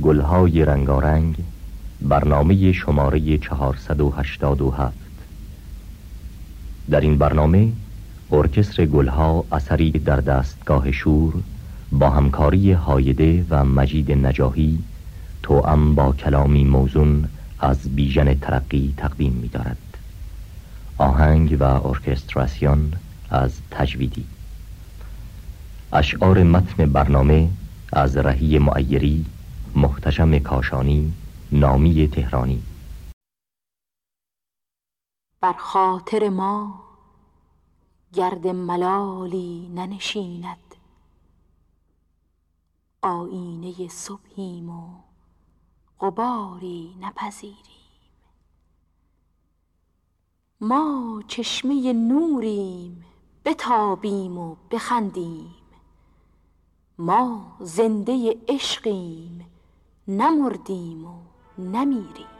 گلهای رنگارنگ برنامه شماره 487 در این برنامه ارکستر گلها اثری در دستگاه شور با همکاری هایده و مجید نجاهی توأم با کلامی موزون از بیژن ترقی تقدیم می دارد. آهنگ و ارکستراسیون از تجویدی اشعار متن برنامه از رهی معیری محتشم کاشانی نامی تهرانی. بر خاطر ما گرد ملالی ننشیند. آینه صبحیم و غباری نپذیریم. ما چشمه نوریم بتابیم و بخندیم. ما زنده عشقیم نمردیم و نمیریم.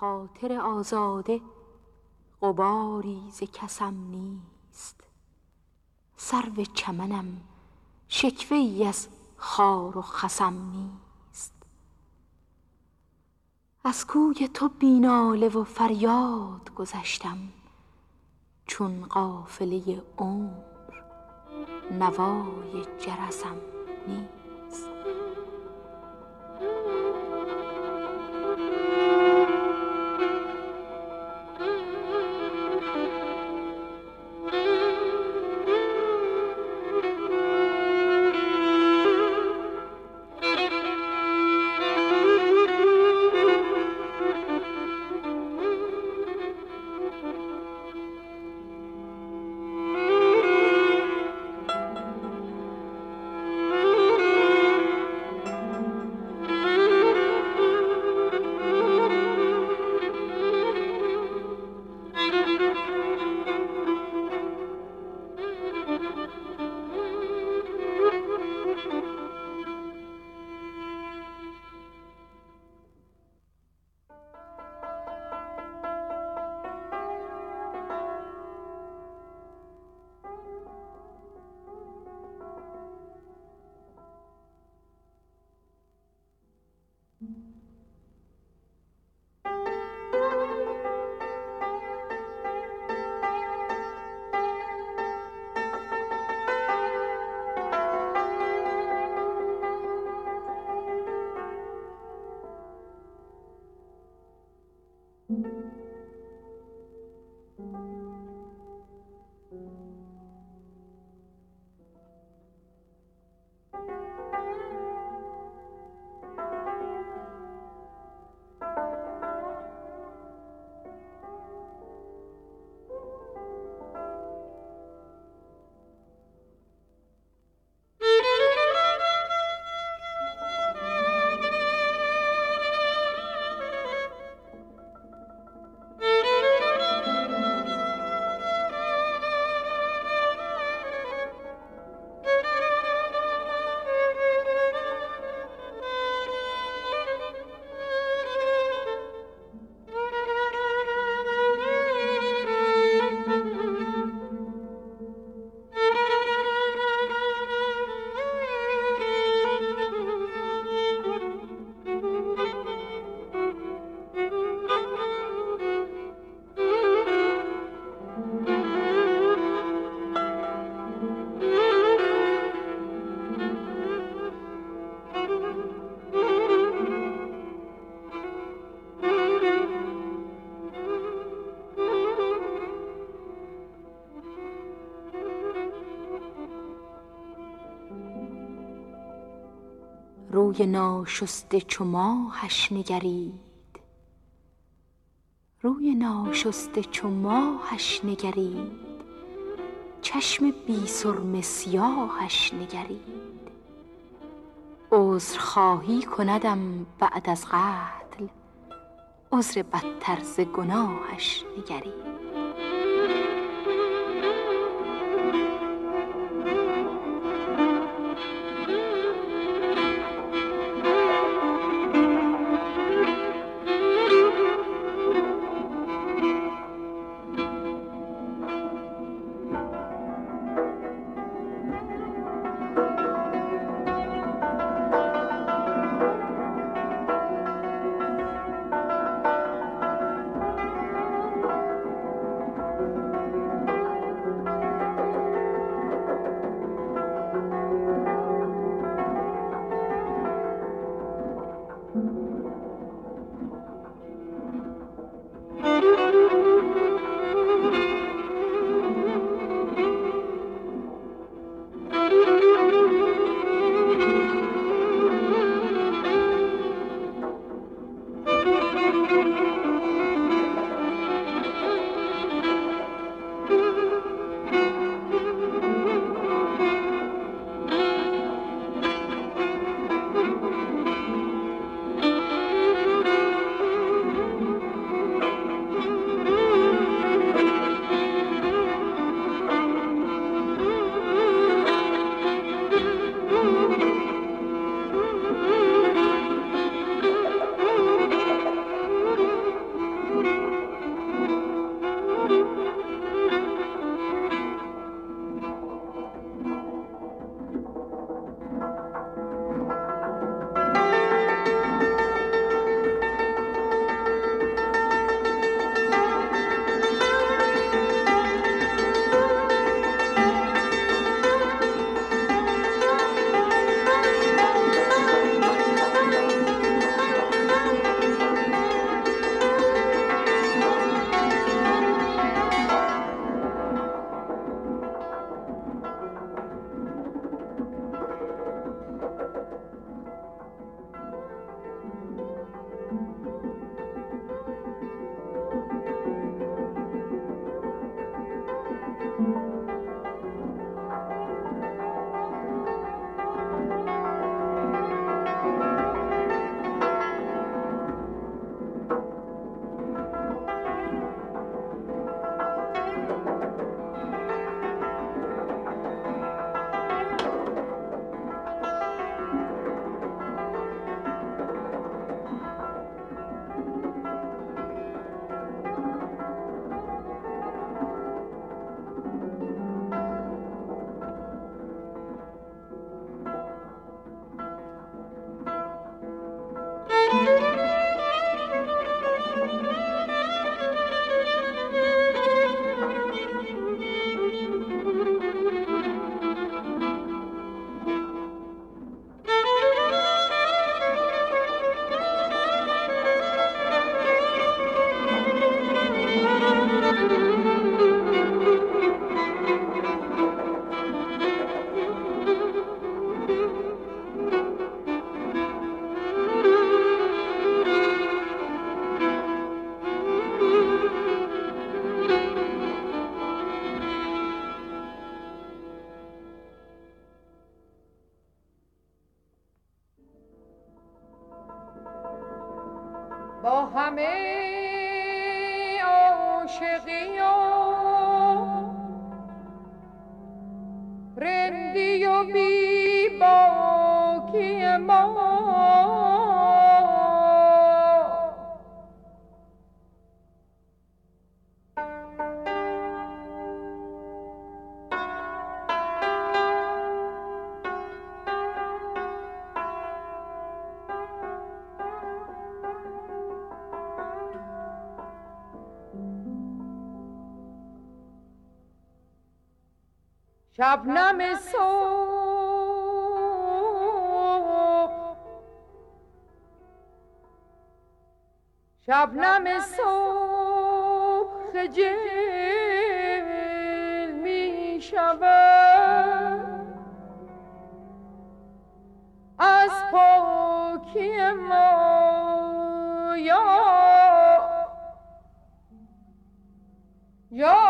خاطر آزاده غباری ز کسم نیست. سرو چمنم شکوه ای از خار و خسم نیست. از کوی تو بیناله و فریاد گذشتم چون قافله عمر نوای جرسم نیست. روی ناشسته چو ماهش نگرید. روی ناشسته چو ماهش نگرید. چشم بی سرمه سیاهش نگرید. عذرخواهی کندم بعد از قتل. عذر بدتر ز گناهش نگرید. شبنم صبح. شبنم صبح خجل می شود. از پاکی ما یا یا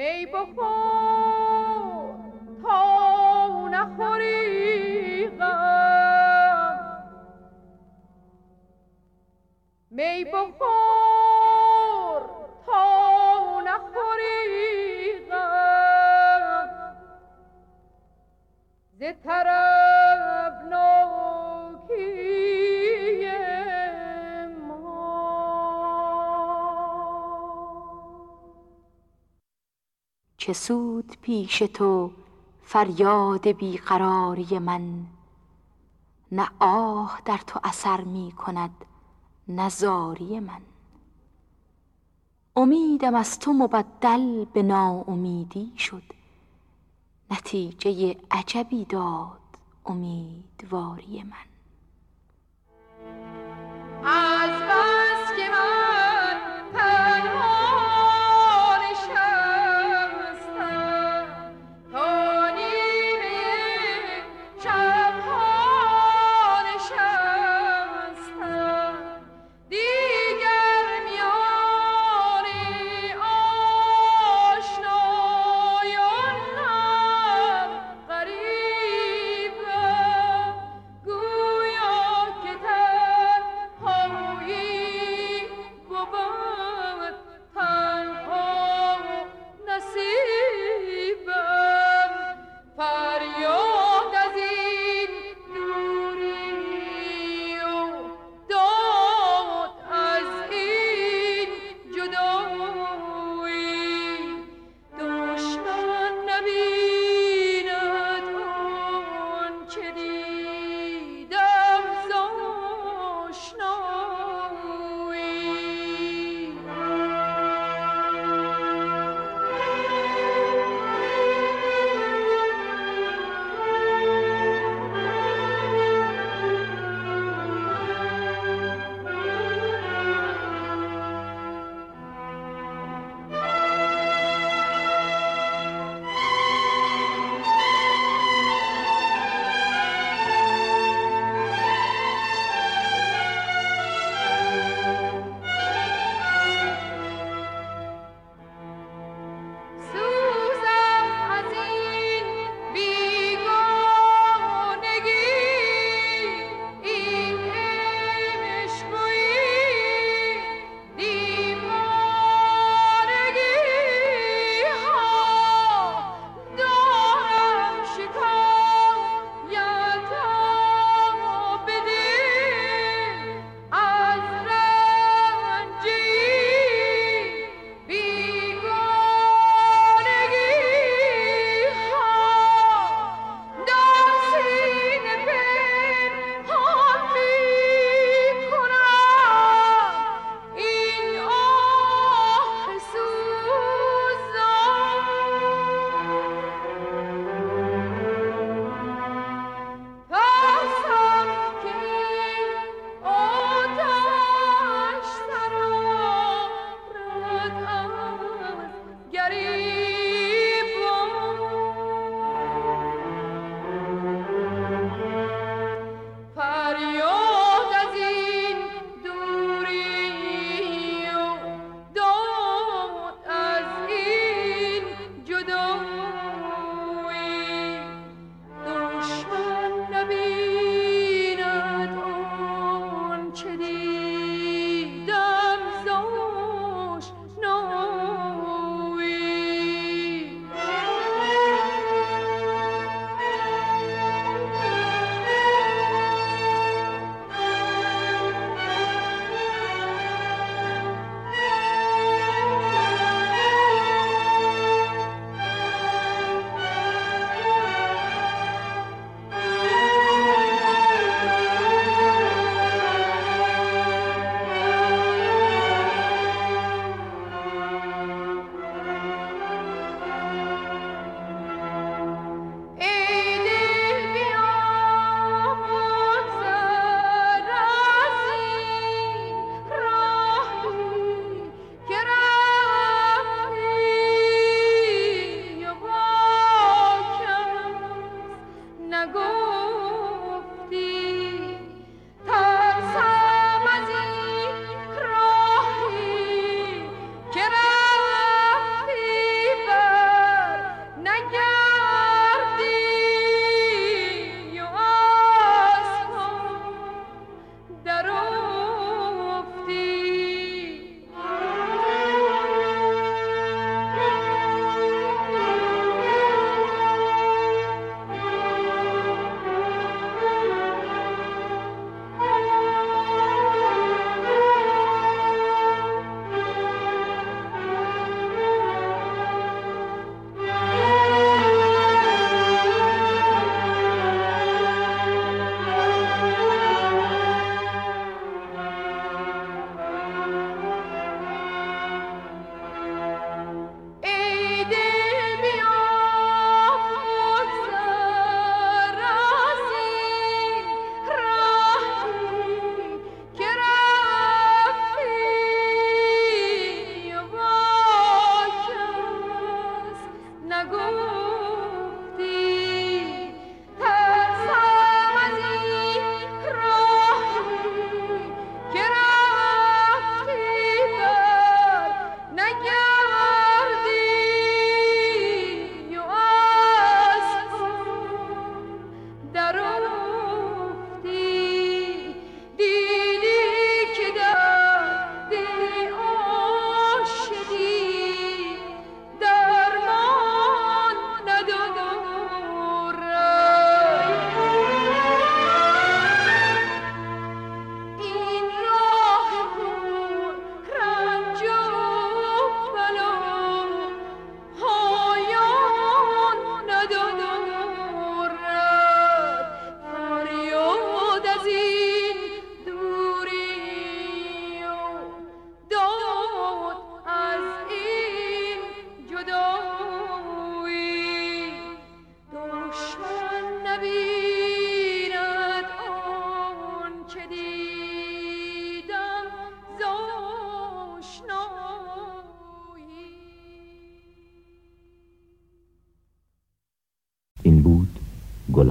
می بخور تا نخوری غم می بخور تا نخوری غم ز طرب چه سود پیش تو فریاد بیقراری من. نه آه در تو اثر می کند نه زاری من. امیدم از تو مبدل به ناامیدی شد. نتیجه عجبی داد امیدواری من.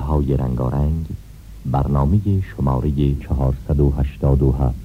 گلهای رنگارنگ برنامه شماره 487